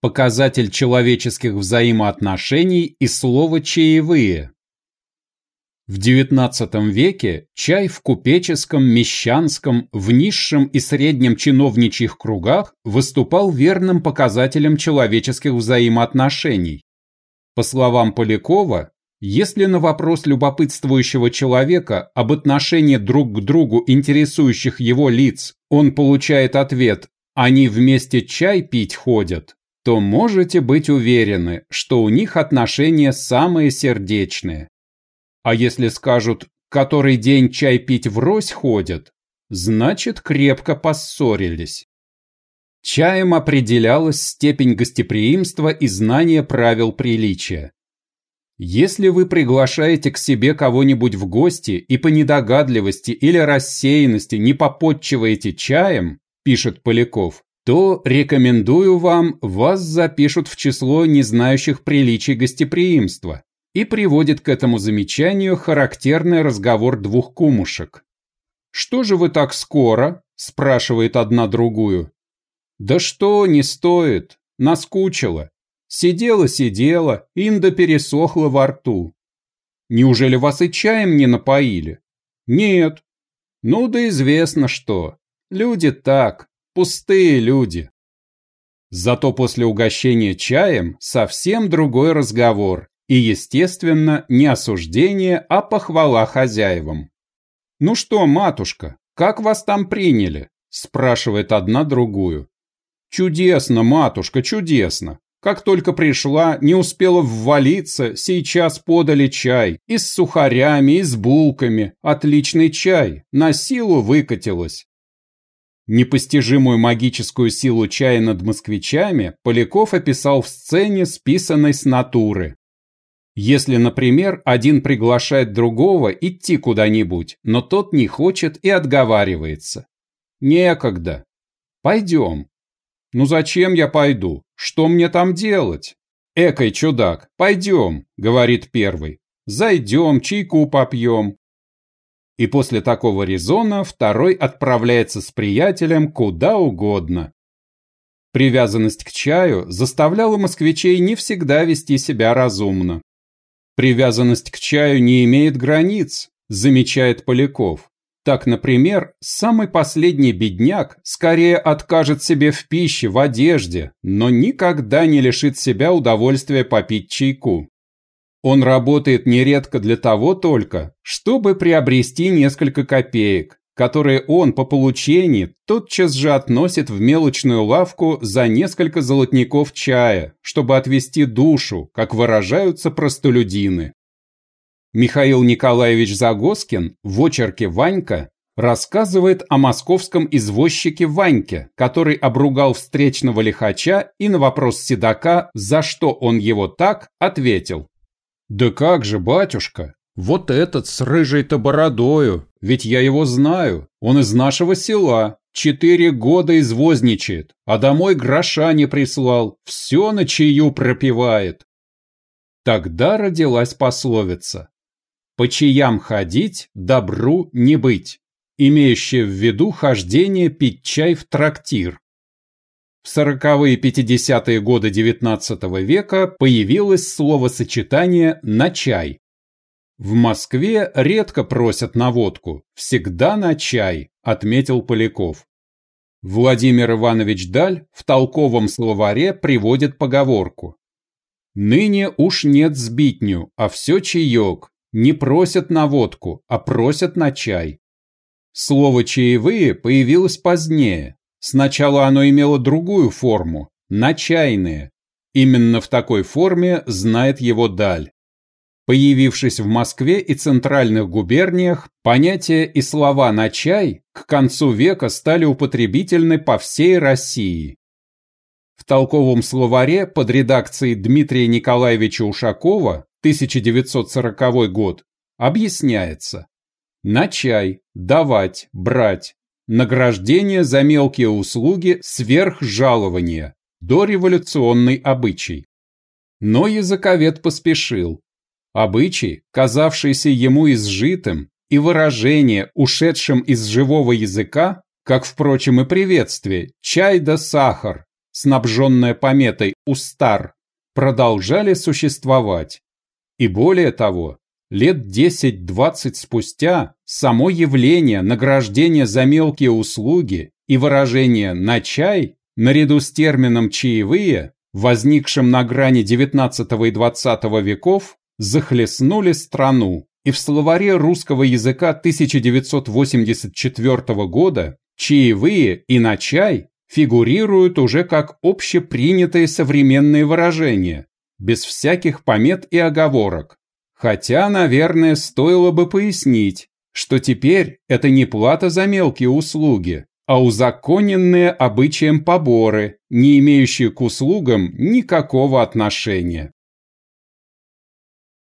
показатель человеческих взаимоотношений и слово «чаевые». В XIX веке чай в купеческом, мещанском, в низшем и среднем чиновничьих кругах выступал верным показателем человеческих взаимоотношений. По словам Полякова, если на вопрос любопытствующего человека об отношении друг к другу интересующих его лиц он получает ответ «они вместе чай пить ходят», то можете быть уверены, что у них отношения самые сердечные. А если скажут «который день чай пить врозь ходят», значит крепко поссорились. Чаем определялась степень гостеприимства и знание правил приличия. Если вы приглашаете к себе кого-нибудь в гости и по недогадливости или рассеянности не попотчиваете чаем, пишет Поляков, то рекомендую вам, вас запишут в число незнающих приличий гостеприимства и приводит к этому замечанию характерный разговор двух кумушек. «Что же вы так скоро?» – спрашивает одна другую. «Да что, не стоит, наскучило. Сидела-сидела, инда пересохла во рту. Неужели вас и чаем не напоили?» «Нет». «Ну да известно что. Люди так, пустые люди». Зато после угощения чаем совсем другой разговор, и, естественно, не осуждение, а похвала хозяевам. «Ну что, матушка, как вас там приняли?» – спрашивает одна другую. «Чудесно, матушка, чудесно. Как только пришла, не успела ввалиться, сейчас подали чай. И с сухарями, и с булками. Отличный чай. На силу выкатилась». Непостижимую магическую силу чая над москвичами Поляков описал в сцене, списанной с натуры. Если, например, один приглашает другого идти куда-нибудь, но тот не хочет и отговаривается. Некогда. Пойдем. Ну зачем я пойду? Что мне там делать? Экой чудак, пойдем, говорит первый. Зайдем, чайку попьем. И после такого резона второй отправляется с приятелем куда угодно. Привязанность к чаю заставляла москвичей не всегда вести себя разумно. Привязанность к чаю не имеет границ, замечает Поляков. Так, например, самый последний бедняк скорее откажет себе в пище, в одежде, но никогда не лишит себя удовольствия попить чайку. Он работает нередко для того только, чтобы приобрести несколько копеек, которые он по получении тотчас же относит в мелочную лавку за несколько золотников чая, чтобы отвести душу, как выражаются простолюдины. Михаил Николаевич Загоскин в очерке «Ванька» рассказывает о московском извозчике Ваньке, который обругал встречного лихача и на вопрос седока, за что он его так, ответил. «Да как же, батюшка, вот этот с рыжей-то бородою, ведь я его знаю, он из нашего села, четыре года извозничает, а домой гроша не прислал, все на чаю пропивает. Тогда родилась пословица «По чаям ходить, добру не быть», имеющая в виду хождение пить чай в трактир. В сороковые пятидесятые годы XIX века появилось словосочетание «на чай», в Москве редко просят на водку, всегда на чай, отметил Поляков. Владимир Иванович Даль в толковом словаре приводит поговорку. «Ныне уж нет сбитню, а все чаек, не просят на водку, а просят на чай». Слово «чаевые» появилось позднее. Сначала оно имело другую форму – начайные. Именно в такой форме знает его Даль. Появившись в Москве и центральных губерниях, понятия и слова на чай к концу века стали употребительны по всей России. В толковом словаре под редакцией Дмитрия Николаевича Ушакова 1940 год объясняется «На чай, давать, брать, награждение за мелкие услуги сверх жалования, дореволюционный обычай». Но языковед поспешил, Обычай, казавшийся ему изжитым, и выражение, ушедшим из живого языка, как, впрочем, и приветствие, чай да сахар, снабженная пометой «Устар», продолжали существовать. И более того, лет 10-20 спустя само явление награждения за мелкие услуги и выражение «на чай» наряду с термином «чаевые», возникшим на грани XIX и XX веков, захлестнули страну. И в словаре русского языка 1984 года чаевые и на чай фигурируют уже как общепринятые современные выражения, без всяких помет и оговорок. Хотя, наверное, стоило бы пояснить, что теперь это не плата за мелкие услуги, а узаконенные обычаем поборы, не имеющие к услугам никакого отношения.